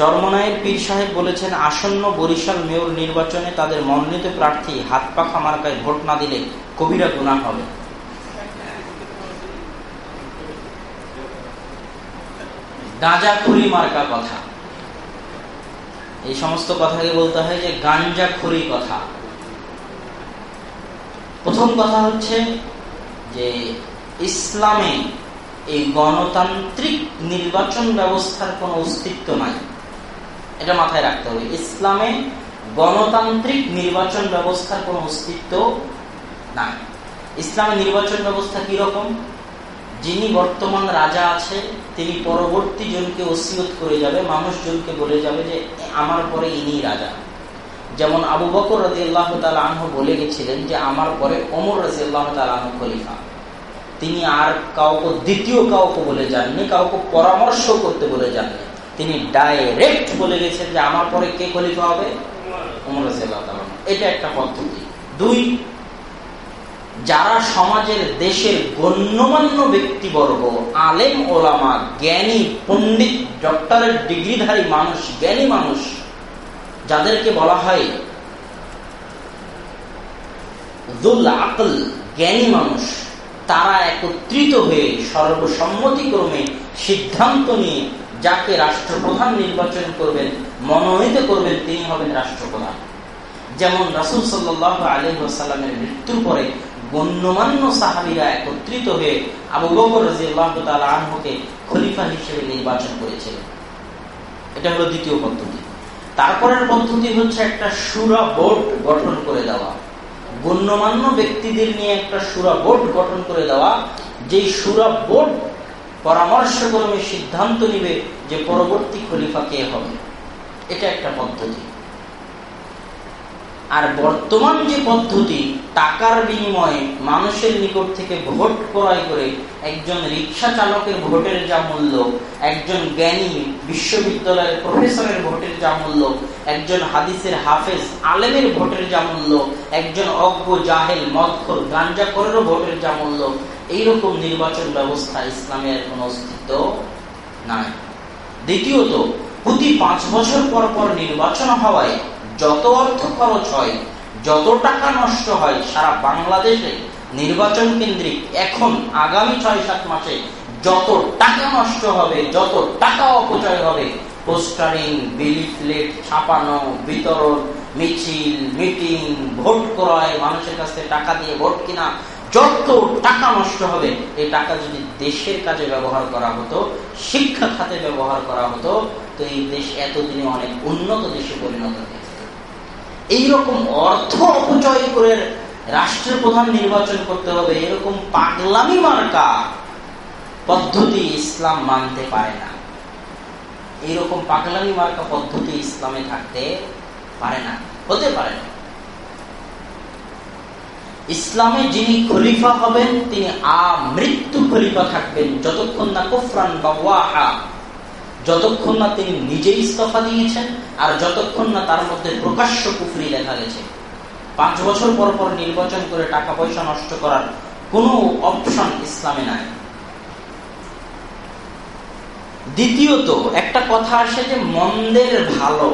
চরমনায়ের পীর সাহেব বলেছেন, আসন্ন বরিশাল মেয়র নির্বাচনে তাদের মনোনীত প্রার্থী হাত পাখা মার্কায় ভোট না দিলে কবিরা গুণা হবে। গাঁজাখুরি মার্কা কথা। এই সমস্ত কথাকে বলতে হয় যে গাঞ্জাখুরি কথা। প্রথম কথা হচ্ছে যে ইসলামে এই গণতান্ত্রিক নির্বাচন ব্যবস্থার কোনো অস্তিত্ব নাই। এটা মাথায় রাখতে হবে। ইসলামে গণতান্ত্রিক নির্বাচন ব্যবস্থার কোনো অস্তিত্ব নাই। ইসলামের নির্বাচন ব্যবস্থা কি রকম যিনি বর্তমান রাজা আছে, তিনি পরবর্তী জনকে ওসিয়ত করে যাবে, মানুষ মানুষজনকে বলে যাবে যে আমার পরে ইনি রাজা। যেমন আবু বকর রাজি আল্লাহ আনহ বলে গেছিলেন যে, আমার পরে অমর রাজি আল্লাহ আনহ খলিফা। তিনি আর কাউকে দ্বিতীয় কাউকে বলে যাননি, কাউকে পরামর্শ করতে বলে যাননি। তিনি ডাইরেক্ট বলে গেছেন যে আমার পরে কে খলিফা হবে? এটা একটা পদ্ধতি। দুই, যারা সমাজের দেশের গণ্যমান্য ব্যক্তিবর্গ, আলেম, ওলামা, জ্ঞানী, পণ্ডিত ডক্টরের ডিগ্রিধারী মানুষ, জ্ঞানী মানুষ, যাদেরকে বলা হয় আকল, জ্ঞানী মানুষ, তারা একত্রিত হয়ে সর্বসম্মতিক্রমে সিদ্ধান্ত নিয়ে যাকে রাষ্ট্রপ্রধান নির্বাচন করবেন, মনোনীত করবেন, তিনি হবেন রাষ্ট্রপ্রধান। যেমন রাসুল সাল্লাহ আলহামের মৃত্যুর পরে গণ্যমান্য সাহাবিরা একত্রিত হয়ে আবু বকর রাজিউল্লাহকে খলিফা হিসেবে নির্বাচন করেছিলেন। এটা হলো দ্বিতীয় পদ্ধতি। তারপরের পদ্ধতি হচ্ছে একটা সুরা বোর্ড গঠন করে দেওয়া। গণ্যমান্য ব্যক্তিদের নিয়ে একটা সুরা বোর্ড গঠন করে দেওয়া। যেই সুরা বোর্ড পরামর্শক্রমে সিদ্ধান্ত নিবে যে পরবর্তী খলিফা কে হবে। এটা একটা পদ্ধতি। আর বর্তমান যে পদ্ধতি, টাকার বিনিময়ে মানুষের নিকট থেকে ভোট ক্রয় করে একজন রিক্সা চালকের ভোটের যা মূল্য, একজন জ্ঞানী বিশ্ববিদ্যালয়ের প্রফেসরের ভোটের যা মূল্য একজন হাদিসের হাফেজ, আলেমের ভোটের যা মূল্য একজন অজ্ঞ, জাহেল, মদখর করেরও ভোটের যা মূল্য এইরকম নির্বাচন ব্যবস্থা ইসলামের কোন অস্তিত্ব নাই। দ্বিতীয়ত, প্রতি পাঁচ বছর পর পর নির্বাচন হওয়ায় যত অর্থ খরচ হয়, যত টাকা নষ্ট হয়, সারা বাংলাদেশে নির্বাচন কেন্দ্রিক এখন, আগামী ছয় সাত মাসে যত টাকা নষ্ট হবে, যত টাকা অপচয় হবে পোস্টারিং বিলিফলেট ছাপানো, বিতরণ, মিছিল, মিটিং, ভোট ক্রয়, মানুষের কাছে টাকা দিয়ে ভোট কিনা, যত টাকা নষ্ট হবে, এই টাকা যদি দেশের কাজে ব্যবহার করা হতো, শিক্ষা খাতে ব্যবহার করা হতো, তো এই দেশ এতদিনে অনেক উন্নত দেশে পরিণত হয়েছে। এইরকম অর্থ অপচয় করে রাষ্ট্রের প্রধান নির্বাচন করতে হবে, এরকম পাগলামি মার্কা পদ্ধতি ইসলাম মানতে পারে না। এইরকম পাগলামি মার্কা পদ্ধতি ইসলামে থাকতে পারে না, হতে পারে না। ইসলামে যিনি খলিফা হবেন, তিনি আমৃত্যু খলিফা থাকবেন। যতক্ষণ না কুফরান বা ওয়াহা যতক্ষণ না তিনি নিজে ইস্তফা দিয়েছেন, আর যতক্ষণ না তার মধ্যে প্রকাশ্য কুফরি দেখা গেছে। পাঁচ বছর পর পর নির্বাচন করে টাকা পয়সা নষ্ট করার কোন অপশন ইসলামে নাই। দ্বিতীয়ত, একটা কথা আসে যে মন্দের ভালো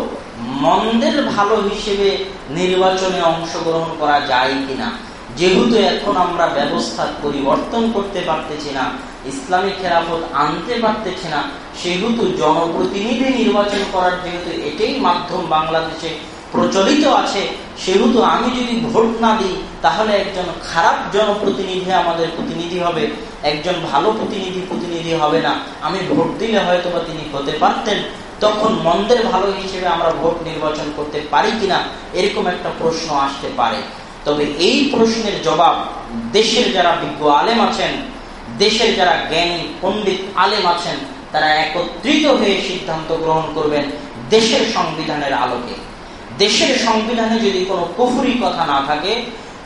মন্দের ভালো হিসেবে নির্বাচনে অংশগ্রহণ করা যায় কিনা? যেহেতু এখন আমরা ব্যবস্থা পরিবর্তন করতে পারতেছি না, ইসলামী খেরাফত আনতে পারতেছি না, সেহেতু জনপ্রতিনিধি নির্বাচন করার যেহেতু এটাই মাধ্যম বাংলাদেশে প্রচলিত আছে, সেহেতু আমি যদি ভোট না দিই, তাহলে একজন খারাপ জনপ্রতিনিধি আমাদের প্রতিনিধি হবে, একজন ভালো প্রতিনিধি প্রতিনিধি হবে না। আমি ভোট দিলে হয়তো বা তিনি হতে পারতেন। তখন মন্দের ভালো হিসেবে আমরা ভোট নির্বাচন করতে পারি কিনা, এরকম একটা প্রশ্ন আসতে পারে। তবে এই প্রশ্নের জবাব দেশের যারা বিজ্ঞ আলেম আছেন, দেশের যারা জ্ঞানী, পণ্ডিত আলেম আছেন, তারা একত্রিত হয়ে সিদ্ধান্ত গ্রহণ করবেন দেশের সংবিধানের আলোকে। দেশের সংবিধানে যদি কোনো কুফুরি কথা না থাকে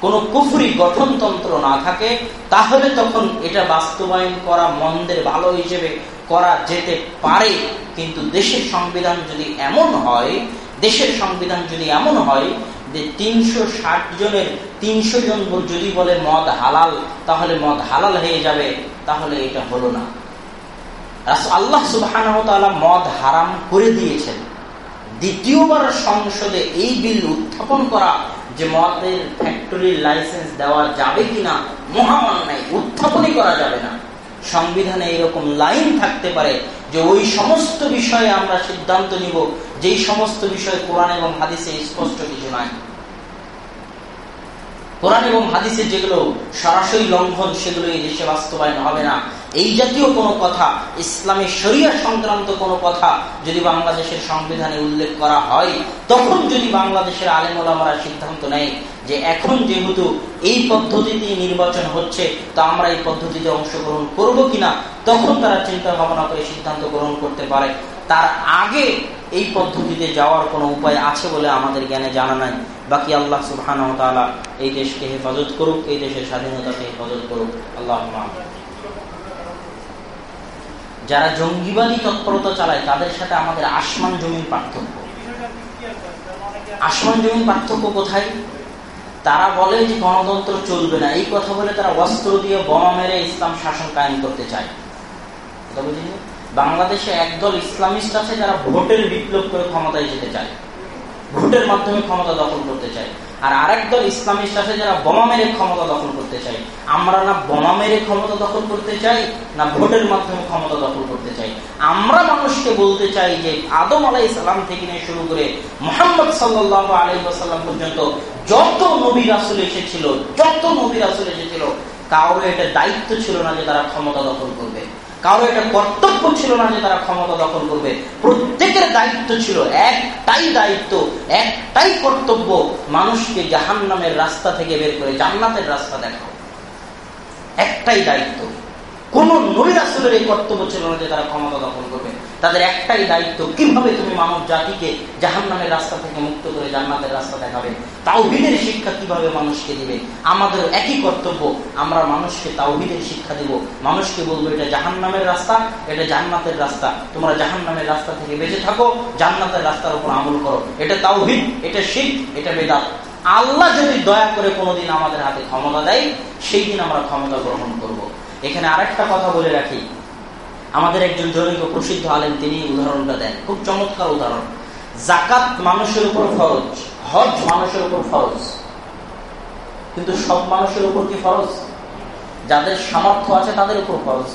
কোন কুফুরি গঠনতন্ত্র না থাকে, তাহলে তখন এটা বাস্তবায়ন করা মন্দের ভালো হিসেবে করা যেতে পারে। কিন্তু দেশের সংবিধান যদি এমন হয়, দেশের সংবিধান যদি এমন হয় যে তিনশো ষাট জনের তিনশো জন যদি বলে মদ হালাল, তাহলে মদ হালাল হয়ে যাবে, তাহলে এটা হলো না। আল্লাহ সুবাহ মদ হারাম করে দিয়েছেন। দ্বিতীয়বার সংসদে এই বিল উত্থাপন করা যে মদের ফ্যাক্টরির লাইসেন্স দেওয়া যাবে কিনা, মহামান্যায় উত্থাপনই করা যাবে না। সংবিধানে এরকম লাইন থাকতে পারে যে ওই সমস্ত বিষয়ে আমরা সিদ্ধান্ত নিব, যেই সমস্ত বিষয় কোরআন এবং হাদিসে স্পষ্ট কিছু নাই। কোরআন এবং হাদিসে যেগুলো সরাসরি লঙ্ঘন, সেগুলো এই দেশে বাস্তবায়ন হবে না। এই জাতীয় কোনো কথা, ইসলামী শরিয়া সংক্রান্ত কোনো কথা যদি বাংলাদেশের সংবিধানে উল্লেখ করা হয়, তখন যদি বাংলাদেশের আলেমোলামারা সিদ্ধান্ত নেয় যে এখন যেহেতু এই পদ্ধতিতে নির্বাচন হচ্ছে, তা আমরা এই পদ্ধতিতে অংশগ্রহণ করব কিনা, তখন তারা চিন্তা ভাবনা করে সিদ্ধান্ত গ্রহণ করতে পারে। তার আগে এই পদ্ধতিতে যাওয়ার কোনো উপায় আছে বলে আমাদের জ্ঞানে জানা নাই। বাকি আল্লাহ সুবহান এই দেশকে হেফাজত করুক, এই দেশের স্বাধীনতাকে হেফাজত করুক। আল্লাহ যারা জঙ্গিবাদী তৎপরতা চালায়, তাদের সাথে আমাদের আসমান জমির পার্থক্য। আসমান জমিন পার্থক্য কোথায়? তারা বলে যে গণতন্ত্র চলবে না। এই কথা বলে তারা অস্ত্র দিয়ে বোমা মেরে ইসলাম শাসন কায়েম করতে চায়। বুঝলি বাংলাদেশে একদল ইসলামিস্ট আছে, যারা ভোটের বিপ্লব করে ক্ষমতায় যেতে চায়। ভোটের মাধ্যমে ক্ষমতা দখল করতে চায় আর আরেক দল ইসলামিস্ট আছে যারা বোমা মেরে ক্ষমতা দখল করতে চাই, আমরা না বোমা মেরে ক্ষমতা দখল করতে চাই, না ভোটের মাধ্যমে ক্ষমতা দখল করতে চাই। আমরা মানুষকে বলতে চাই যে আদম আলাই সালাম থেকে নিয়ে শুরু করে মোহাম্মদ সাল্লাহ আলহাম পর্যন্ত যত নবী রাসুল এসেছিল, যত নবী রাসুল এসেছিল কাউরে এটা দায়িত্ব ছিল না যে তারা ক্ষমতা দখল করবে। কারও এটা কর্তব্য ছিল না যে তারা ক্ষমতা দখল করবে। প্রত্যেকের দায়িত্ব ছিল, একটাই দায়িত্ব, একটাই কর্তব্য, মানুষকে জাহান নামের রাস্তা থেকে বের করে জান্নাতের রাস্তা দেখাও। একটাই দায়িত্ব। কোন নবীর আসলের এই কর্তব্য ছিল না যে তারা ক্ষমতা দখল করবে। তাদের একটাই দায়িত্ব, কীভাবে তুমি মানব জাতিকে জাহান নামের রাস্তা থেকে মুক্ত করে জান্নাতের রাস্তা দেখাবে? তাওহিদের শিক্ষা কীভাবে মানুষকে দিবে? আমাদের একই কর্তব্য, আমরা মানুষকে তাওহিদের শিক্ষা দিব। মানুষকে বলব, এটা জাহান নামের রাস্তা, এটা জান্নাতের রাস্তা। তোমরা জাহান নামের রাস্তা থেকে বেঁচে থাকো, জান্নাতের রাস্তার উপর আমল করো। এটা তাওহিদ, এটা শিখ এটা বেদাত। আল্লাহ যদি দয়া করে কোনোদিন আমাদের হাতে ক্ষমতা দেয়, সেই দিন আমরা ক্ষমতা গ্রহণ। এখানে আরেকটা কথা বলে রাখি। আমাদের একজন জনৈক প্রসিদ্ধ আলেন তিনি উদাহরণটা দেন। খুব চমৎকার উদাহরণ। জাকাত মানুষের উপর ফরজ, হজ মানুষের উপর ফরজ। কিন্তু সব মানুষের উপর কি ফরজ? যাদের সামর্থ্য আছে তাদের উপর ফরজ।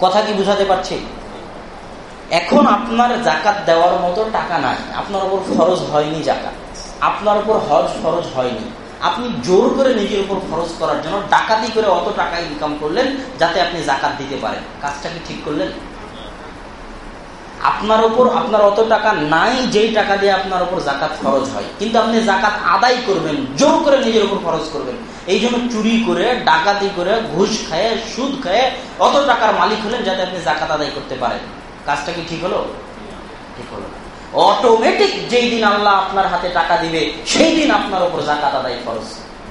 কথা কি বুঝাতে পারছি? এখন আপনার জাকাত দেওয়ার মতো টাকা নাই। আপনার উপর ফরজ হয়নি জাকাত আপনার উপর হজ ফরজ হয়নি। আপনি জোর করে নিজের উপর খরচ করার জন্য ডাকাতি করে অত টাকা ইনকাম করলেন যাতে আপনি জাকাত দিতে পারেন। কাজটা কি ঠিক করলেন? আপনার উপর আপনার অত টাকা নাই, যেই টাকা দিয়ে আপনার উপর জাকাত খরচ হয়। কিন্তু আপনি জাকাত আদায় করবেন, জোর করে নিজের উপর খরচ করবেন। এই জন্য চুরি করে, ডাকাতি করে, ঘুষ খায়, সুদ খায়, অত টাকার মালিক হলেন যাতে আপনি জাকাত আদায় করতে পারেন। কাজটা কি ঠিক হলো ঠিক হলো? অটোমেটিক যেই দিন আল্লাহ আপনার হাতে টাকা দিবে, সেই দিন আপনার উপর জাকাত আদায় খরচ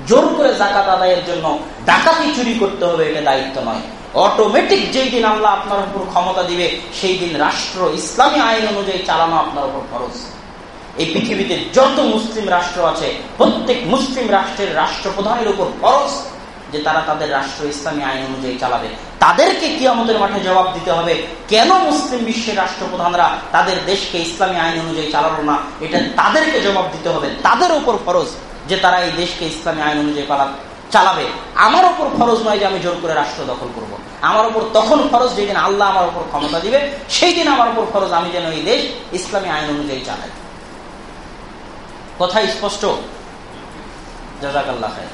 জোর করে জাকাত আদায়ের জন্য ডাকাতি চুরি করতে হবে এটা দায়িত্ব নয়। অটোমেটিক যেই দিন আল্লাহ আপনার উপর ক্ষমতা দিবে, সেই দিন রাষ্ট্র, ইসলামী আইন অনুযায়ী চালানো আপনার উপর খরচ এই পৃথিবীতে যত মুসলিম রাষ্ট্র আছে, প্রত্যেক মুসলিম রাষ্ট্রের রাষ্ট্রপ্রধানের উপর খরচ যে তারা তাদের রাষ্ট্র ইসলামী আইন অনুযায়ী চালাবে। তাদেরকে কি আমাদের মাঠে জবাব দিতে হবে, কেন মুসলিম বিশ্বের রাষ্ট্রপ্রধানরা তাদের দেশকে ইসলামী আইন অনুযায়ী চালালো না? এটা তাদেরকে জবাব দিতে হবে। তাদের উপর ফরজ যে তারা এই দেশকে ইসলামী আইন অনুযায়ী পালা, চালাবে। আমার ওপর ফরজ নয় যে আমি জোর করে রাষ্ট্র দখল করব। আমার ওপর তখন ফরজ যেদিন আল্লাহ আমার উপর ক্ষমতা দিবে সেই দিন আমার উপর ফরজ আমি যেন এই দেশ ইসলামী আইন অনুযায়ী চালাই। কথা স্পষ্ট? আল্লাহ খায়